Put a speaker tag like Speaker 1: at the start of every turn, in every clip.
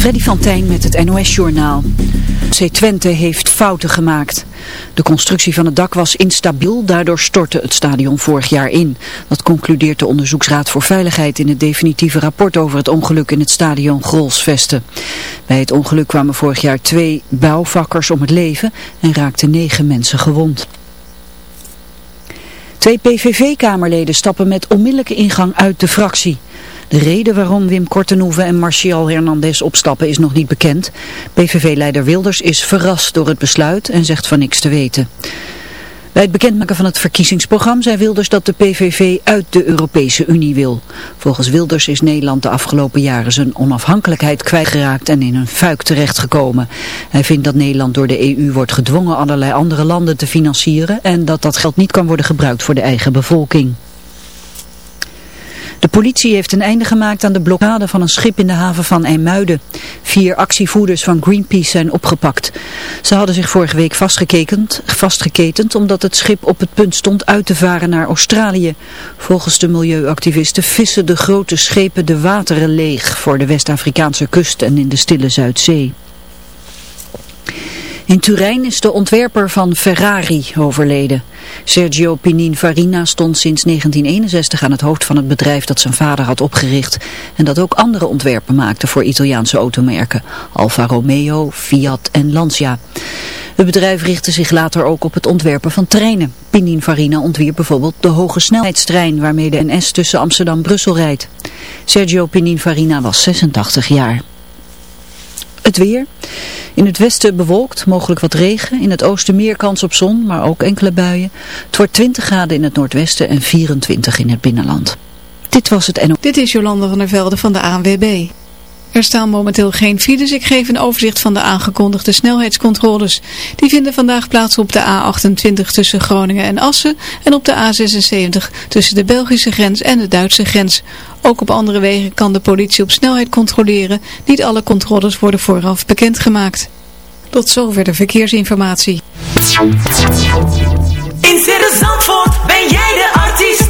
Speaker 1: Freddy van Tijn met het NOS-journaal. C. Twente heeft fouten gemaakt. De constructie van het dak was instabiel, daardoor stortte het stadion vorig jaar in. Dat concludeert de Onderzoeksraad voor Veiligheid in het definitieve rapport over het ongeluk in het stadion Grolsvesten. Bij het ongeluk kwamen vorig jaar twee bouwvakkers om het leven en raakten negen mensen gewond. Twee PVV-kamerleden stappen met onmiddellijke ingang uit de fractie. De reden waarom Wim Kortenhoeven en Marcial Hernandez opstappen is nog niet bekend. PVV-leider Wilders is verrast door het besluit en zegt van niks te weten. Bij het bekendmaken van het verkiezingsprogramma zei Wilders dat de PVV uit de Europese Unie wil. Volgens Wilders is Nederland de afgelopen jaren zijn onafhankelijkheid kwijtgeraakt en in een fuik terechtgekomen. Hij vindt dat Nederland door de EU wordt gedwongen allerlei andere landen te financieren en dat dat geld niet kan worden gebruikt voor de eigen bevolking. De politie heeft een einde gemaakt aan de blokkade van een schip in de haven van IJmuiden. Vier actievoerders van Greenpeace zijn opgepakt. Ze hadden zich vorige week vastgeketend, vastgeketend omdat het schip op het punt stond uit te varen naar Australië. Volgens de milieuactivisten vissen de grote schepen de wateren leeg voor de West-Afrikaanse kust en in de stille Zuidzee. In Turijn is de ontwerper van Ferrari overleden. Sergio Pininfarina stond sinds 1961 aan het hoofd van het bedrijf dat zijn vader had opgericht en dat ook andere ontwerpen maakte voor Italiaanse automerken, Alfa Romeo, Fiat en Lancia. Het bedrijf richtte zich later ook op het ontwerpen van treinen. Pininfarina ontwierp bijvoorbeeld de hoge snelheidstrein waarmee de NS tussen Amsterdam en Brussel rijdt. Sergio Pininfarina was 86 jaar. Het weer. In het westen bewolkt, mogelijk wat regen. In het oosten meer kans op zon, maar ook enkele buien. Het wordt 20 graden in het noordwesten en 24 in het binnenland. Dit was het NO.
Speaker 2: Dit is Jolanda van der Velde van de ANWB. Er staan momenteel geen files. Ik geef een overzicht van de aangekondigde snelheidscontroles. Die vinden vandaag plaats op de A28 tussen Groningen en Assen en op de A76 tussen de Belgische grens en de Duitse grens. Ook op andere wegen kan de politie op snelheid controleren. Niet alle controles worden vooraf bekendgemaakt. Tot zover de verkeersinformatie.
Speaker 3: In Zandvoort ben jij de artiest.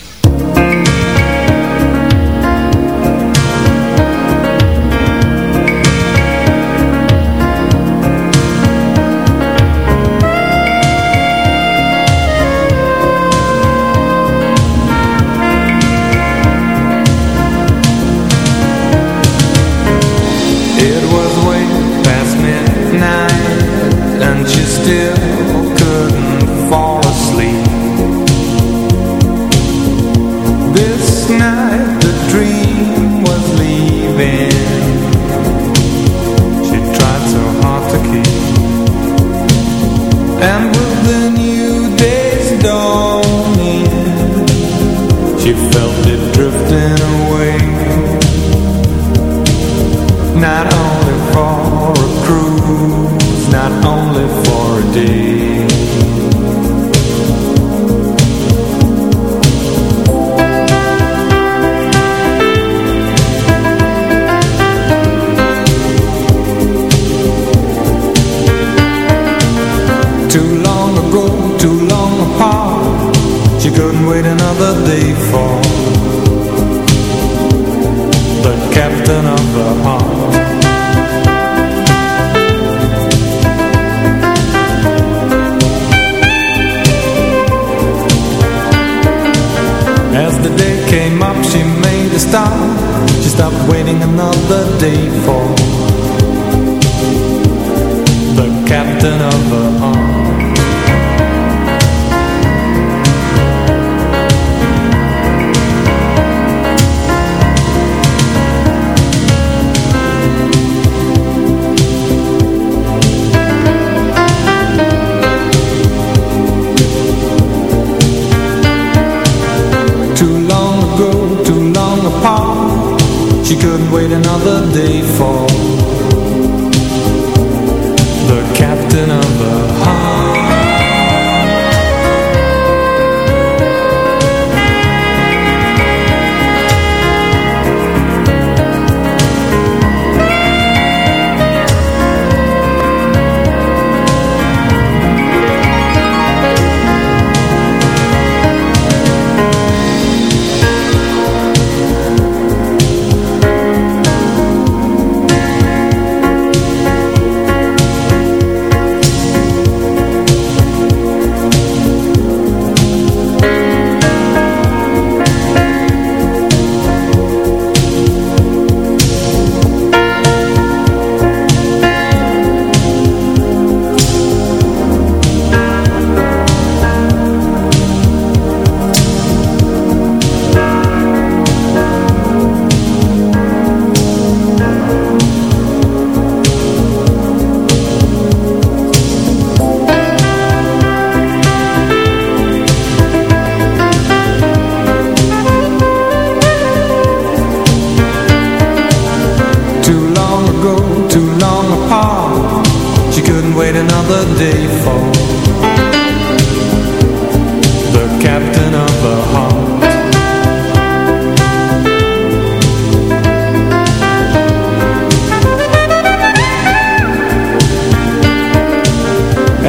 Speaker 4: another day for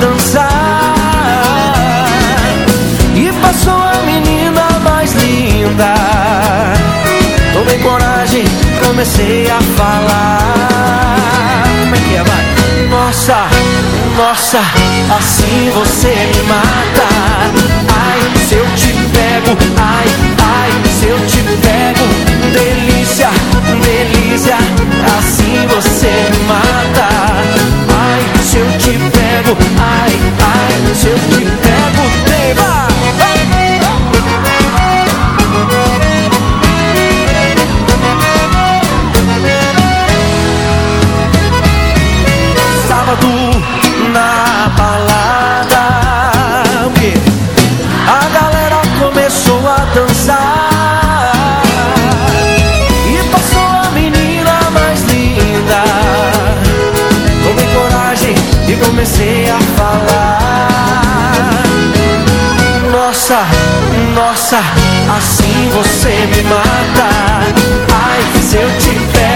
Speaker 5: dançar. E passou a menina mais linda. Tomei coragem, comecei a falar. Como é que é, vai? Nossa, nossa, assim você me mata. Ai, se eu te pego, ai, ai, se eu te pego. Delícia, delícia, assim você me mata te pego, ai, ai, nossa, assim você me mata. Ai, se eu te pego,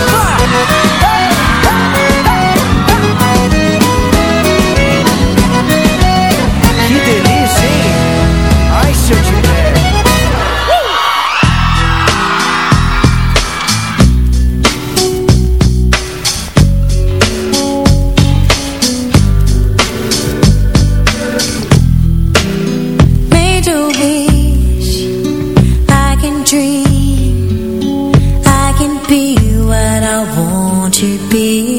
Speaker 6: I want to be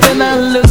Speaker 7: Then I look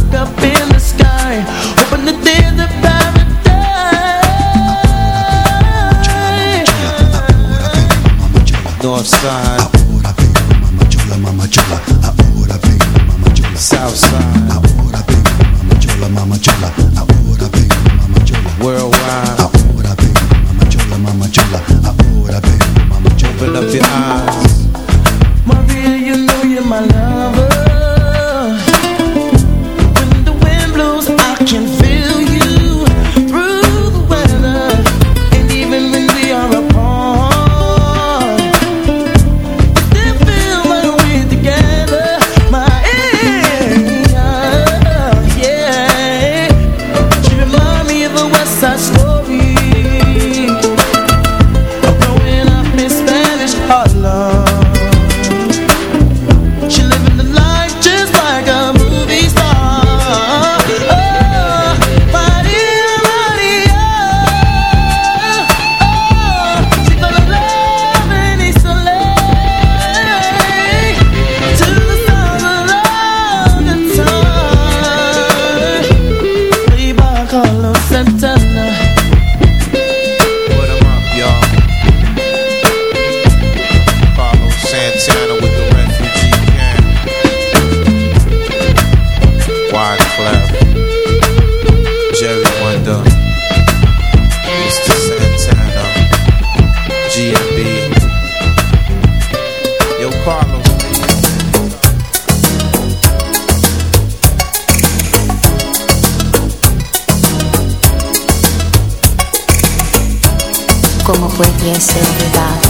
Speaker 8: pudiese olvidar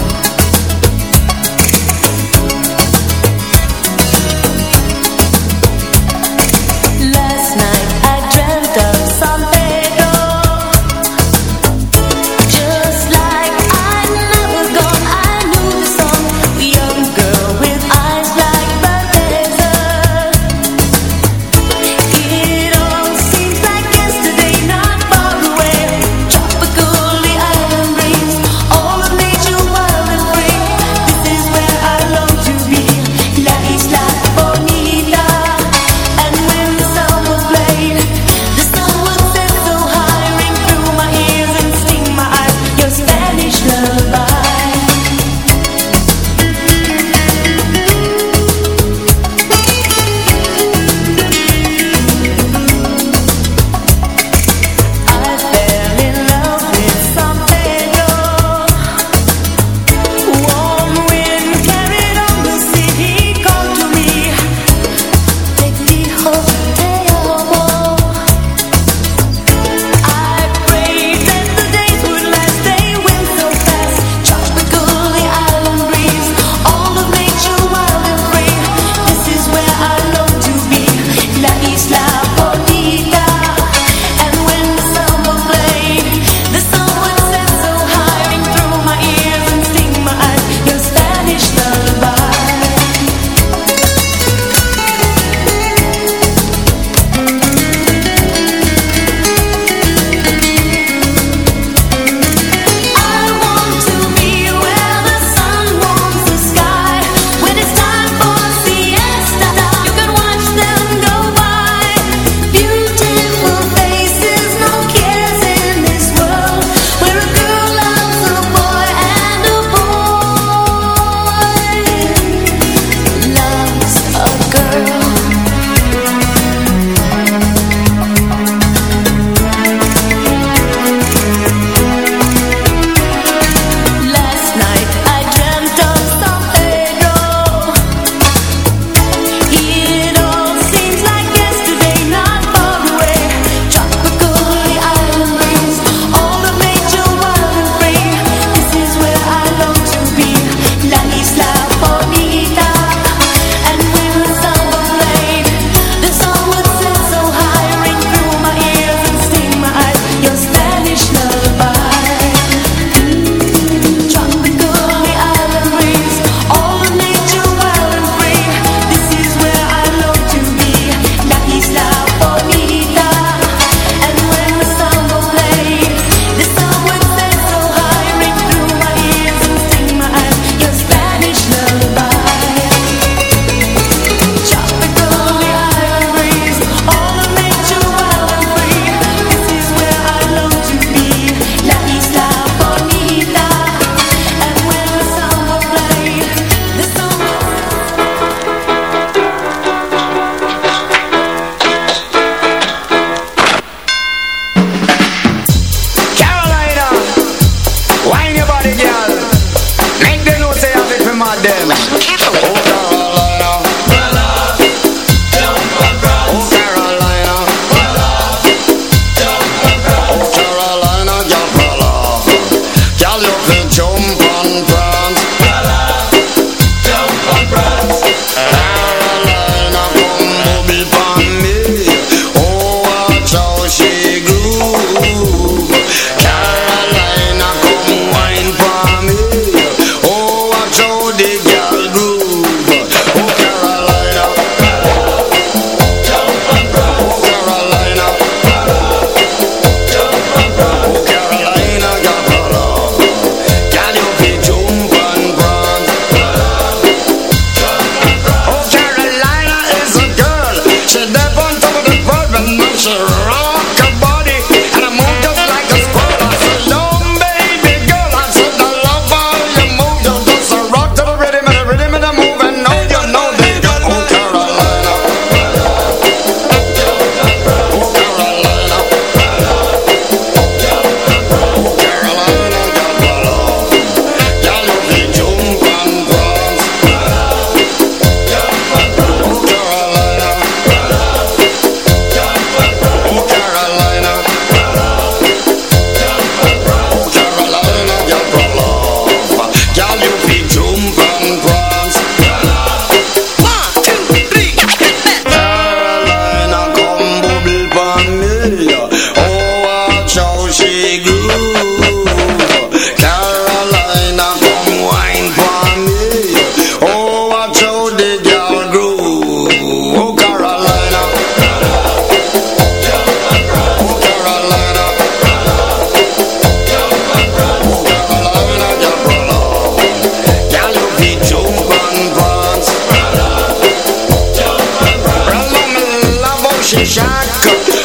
Speaker 9: she shack,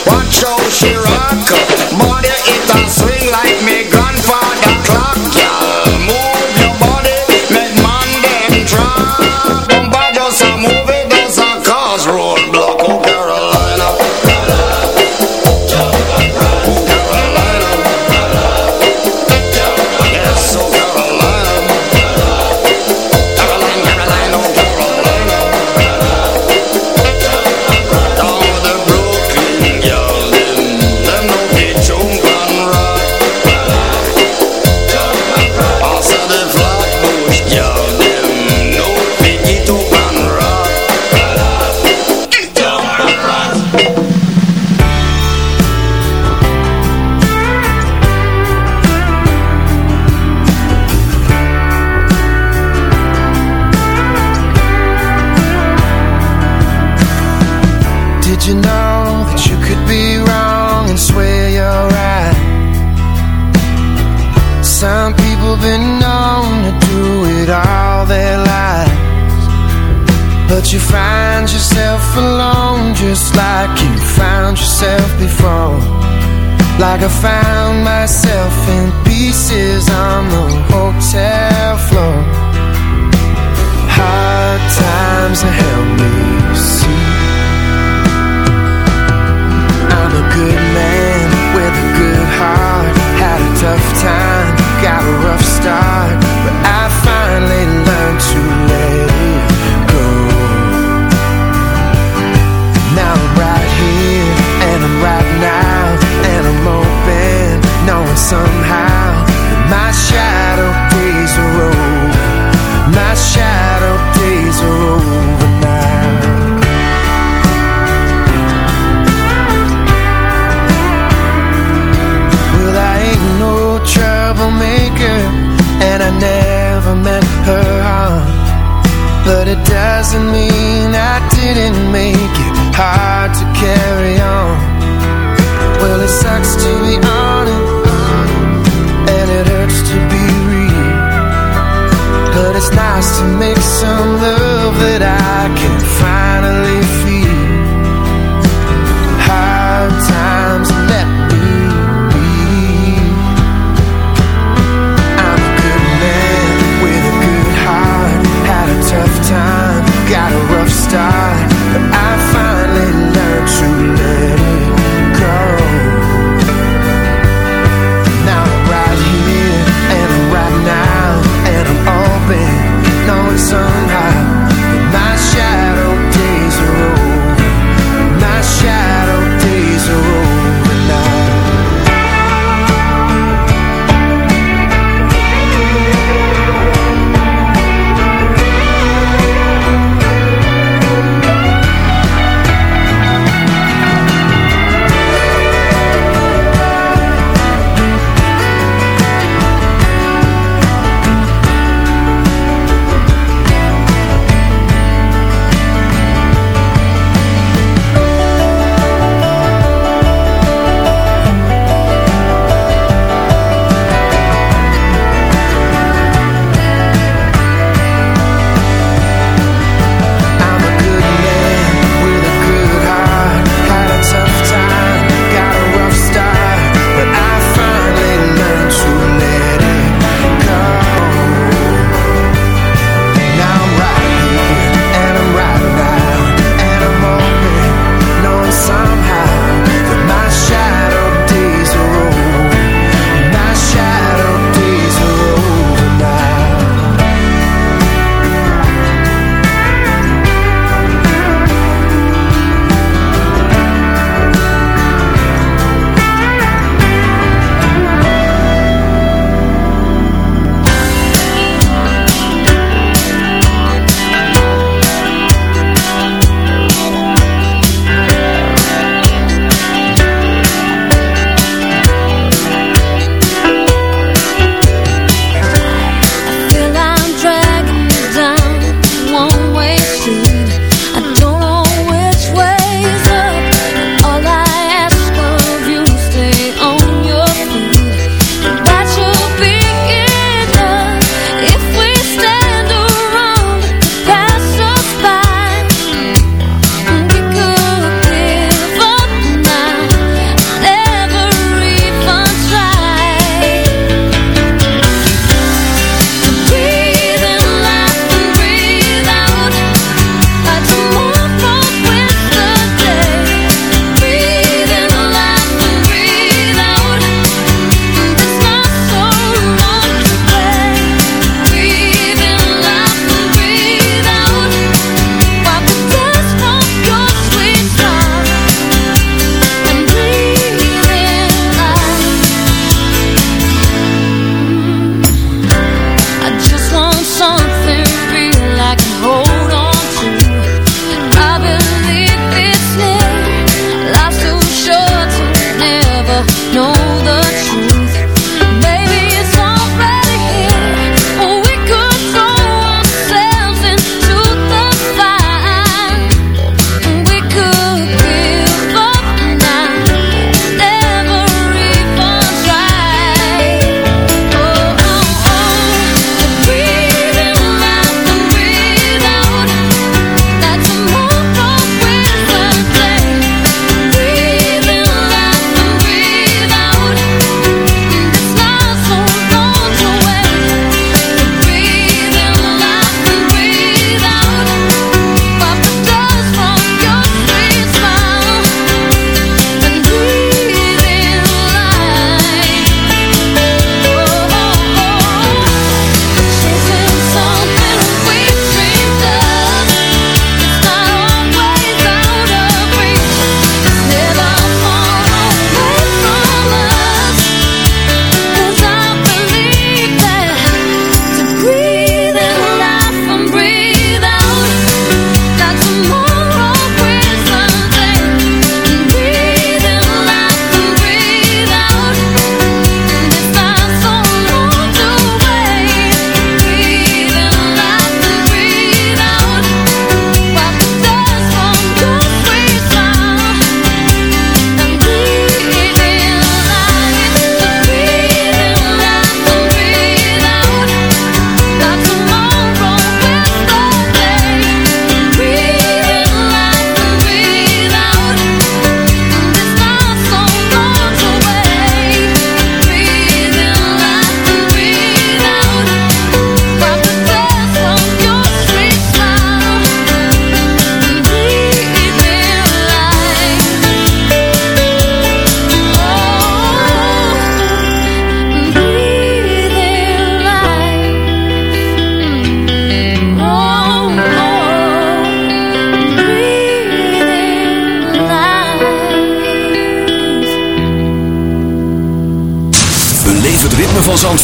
Speaker 9: watch how she rock,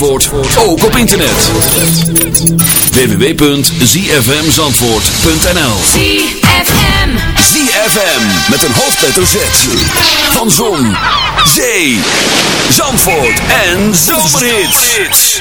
Speaker 10: Zandvoort ook op internet. www.zfmzandvoort.nl
Speaker 6: ZFM.
Speaker 10: ZFM met een hoofdletter Z. Van Zon, Zee, Zandvoort en Zomerhits.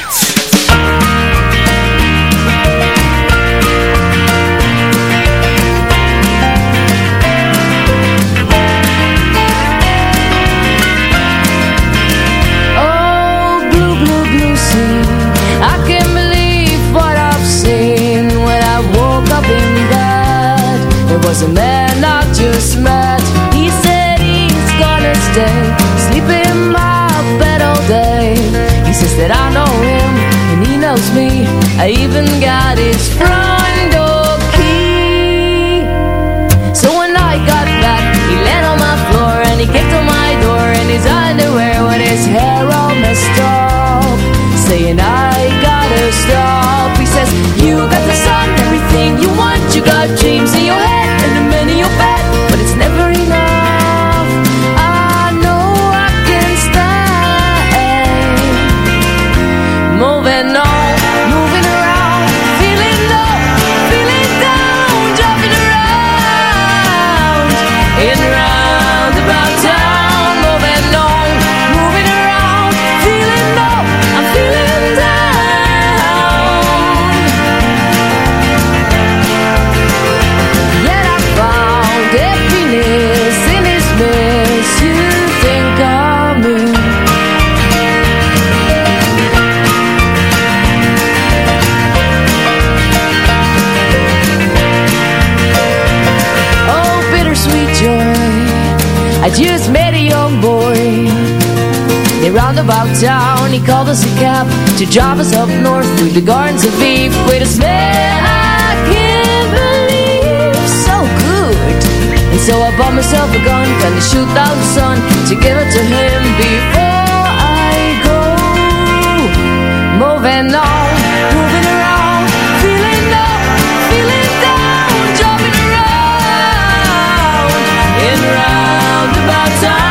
Speaker 11: Was a man I just met. He said he's gonna stay, Sleep in my bed all day. He says that I know him and he knows me. I even got his front door key. So when I got back, he landed on my floor and he kicked on my door in his underwear moving on, called us a cab to drive us up north through the gardens of Eve with a smell I can't believe so good. And so I bought myself a gun, gonna shoot down the sun to give it to him before I go. Moving on, moving around, feeling low, feeling down, jumping around in roundabout town,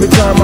Speaker 11: every time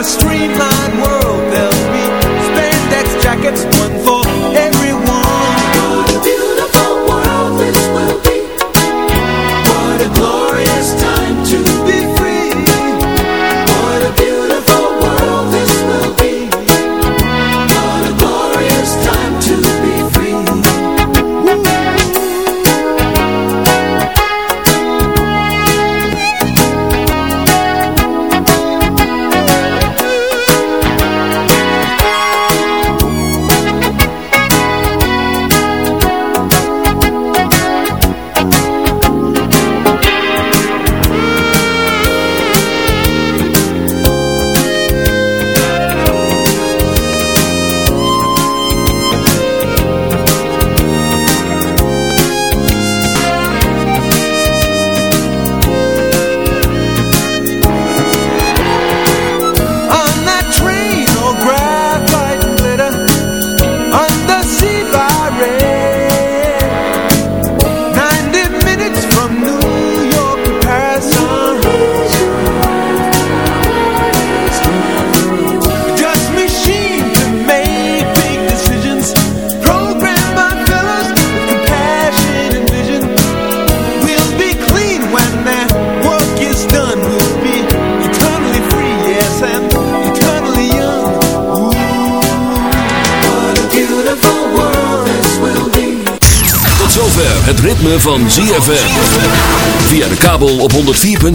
Speaker 11: a
Speaker 4: streamlined world, there'll be spandex jackets.